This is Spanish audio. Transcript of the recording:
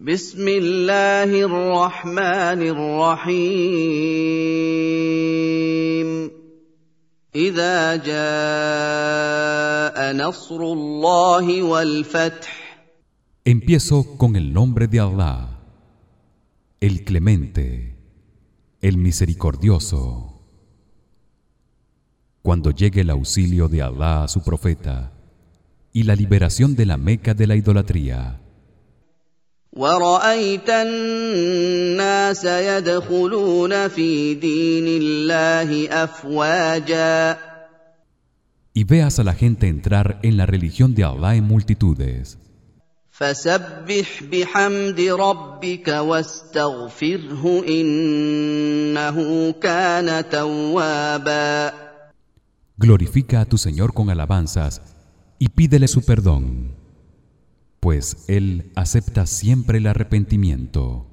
بسم الله الرحمن الرحيم اذا جاء نصر الله والفتح Empiezo con el nombre de Allah, el Clemente, el Misericordioso. Cuando llegue el auxilio de Allah a su profeta y la liberación de la Meca de la idolatría. ورأيت الناس يدخلون في دين الله أفواجا Y veas a la gente entrar en la religión de Allah en multitudes. فسبح بحمد ربك واستغفره إنه كان توابا Glorifica a tu Señor con alabanzas y pídele su perdón, pues él acepta siempre el arrepentimiento.